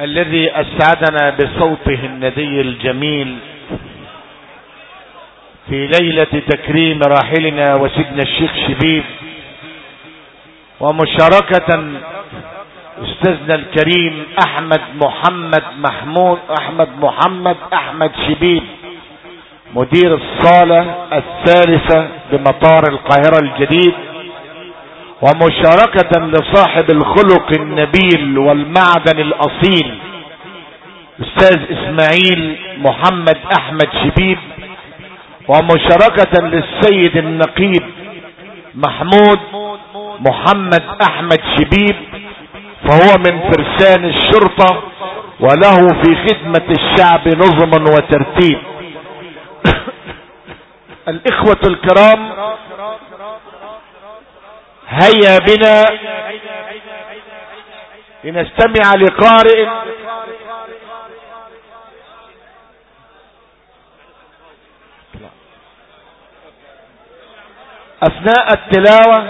الذي أسعدنا بصوته الندي الجميل في ليلة تكريم راحلنا وسيدنا الشيخ شبيب. ومشاركة أستاذنا الكريم أحمد محمد محمود أحمد محمد أحمد شبيب مدير الصالة الثالثة بمطار القاهرة الجديد. ومشاركة لصاحب الخلق النبيل والمعدن الأصيل أستاذ إسماعيل محمد أحمد شبيب ومشاركة للسيد النقيب محمود محمد أحمد شبيب فهو من فرسان الشرطة وله في خدمة الشعب نظم وترتيب. الإخوة الكرام هيا بنا لنستمع لقارئ أثناء التلاوة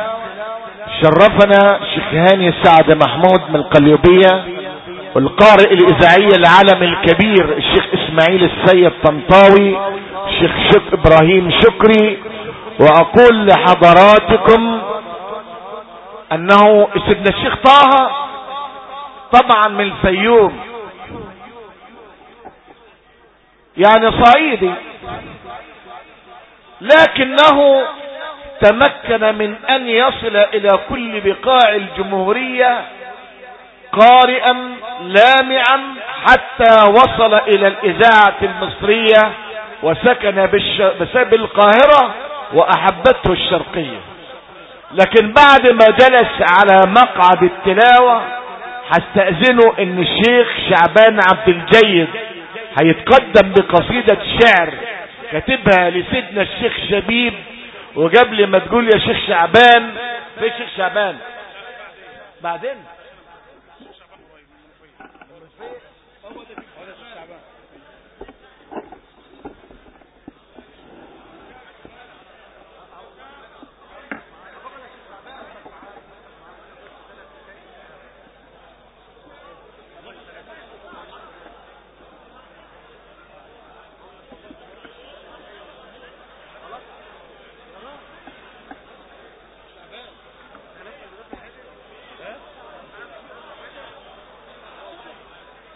شرفنا شيخ هاني سعد محمود من القليوبية والقارئ الإذاعي العالم الكبير الشيخ إسماعيل السيد طنطاوي الشيخ شك إبراهيم شكري وأقول لحضراتكم أنه سيدنا الشيخ طه طبعا من الفيوم. يعني صعيدي. لكنه تمكن من أن يصل إلى كل بقاع الجمهورية قارئا لامعا حتى وصل إلى الإذاعة المصرية وسكن بسبب القاهرة وأحبته الشرقية. لكن بعد ما جلس على مقعد التلاوة هستأذنه إن الشيخ شعبان عبد الجيد هيتقدم بقصيدة شعر كاتبها لسيدنا الشيخ شبيب وقبل ما تقول يا شيخ شعبان في شيخ شعبان؟ بعدين؟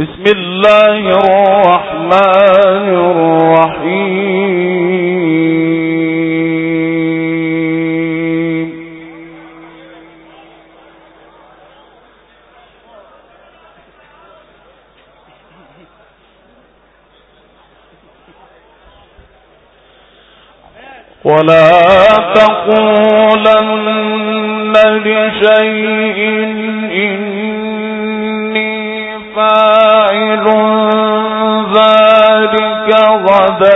بسم الله الرحمن الرحيم. ولا تقولن لشيء غدا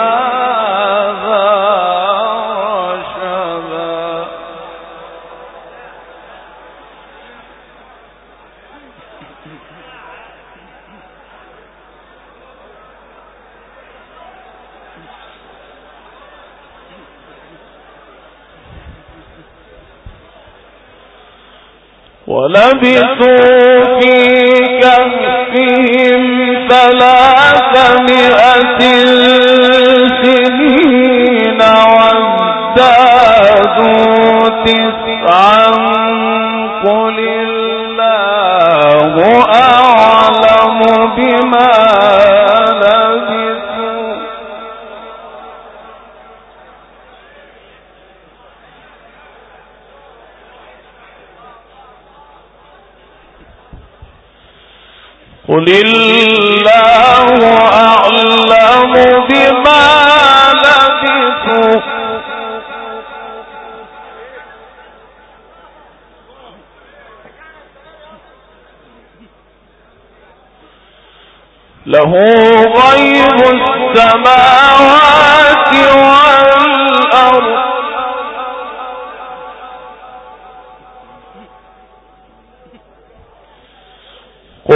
ولبثوا في كهفهم ثلاثمائة قل الله أعلم بما لبثوا. له غيب السماوات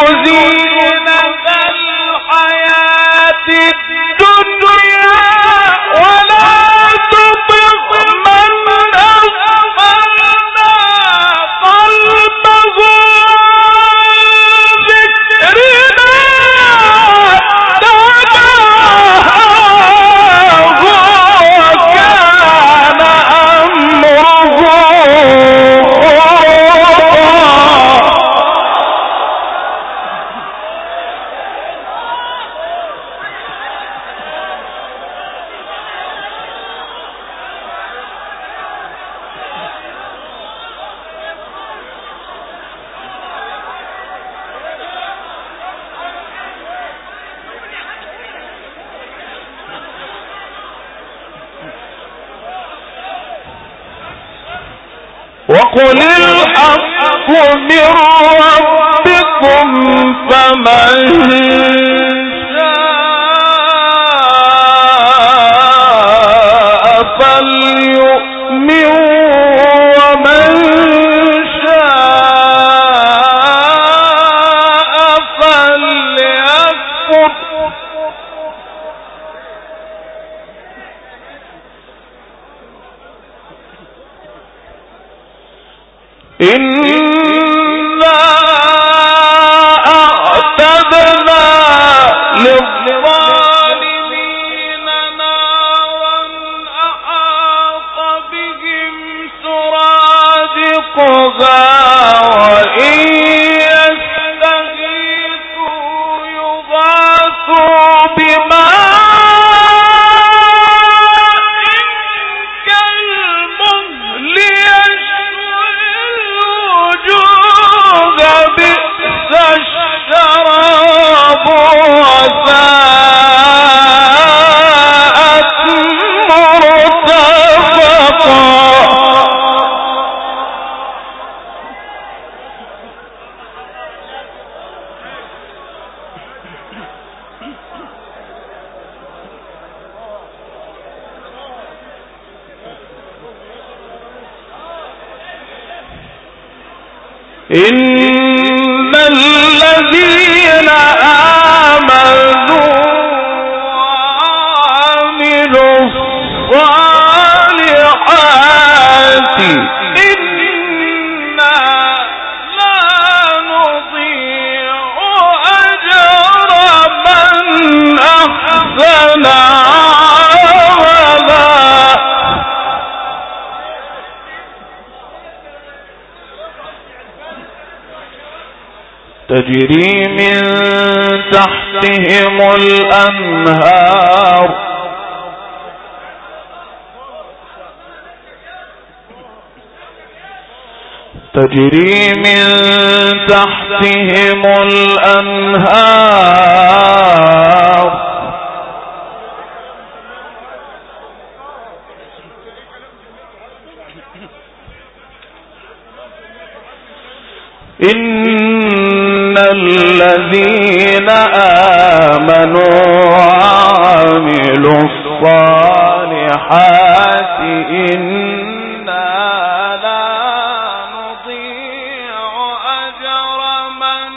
تريد وقل الحق من ربكم فمن إن إن الذين تجري من تحتهم الأنهار. تجري من تحتهم الأنهار. الذين آمنوا وعملوا الصالحات إنا لا نضيع أجر من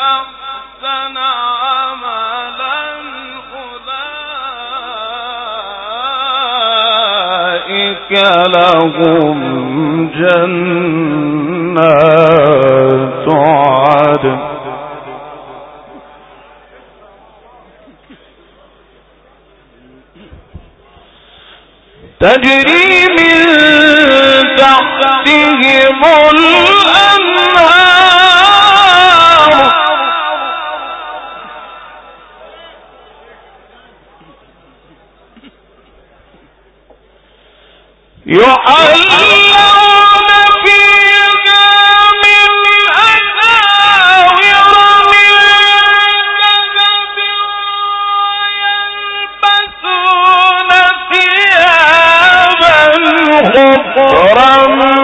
أحسن عملا. أولئك لهم جنات تجري من تحتهم الأنهار. يحلى Orang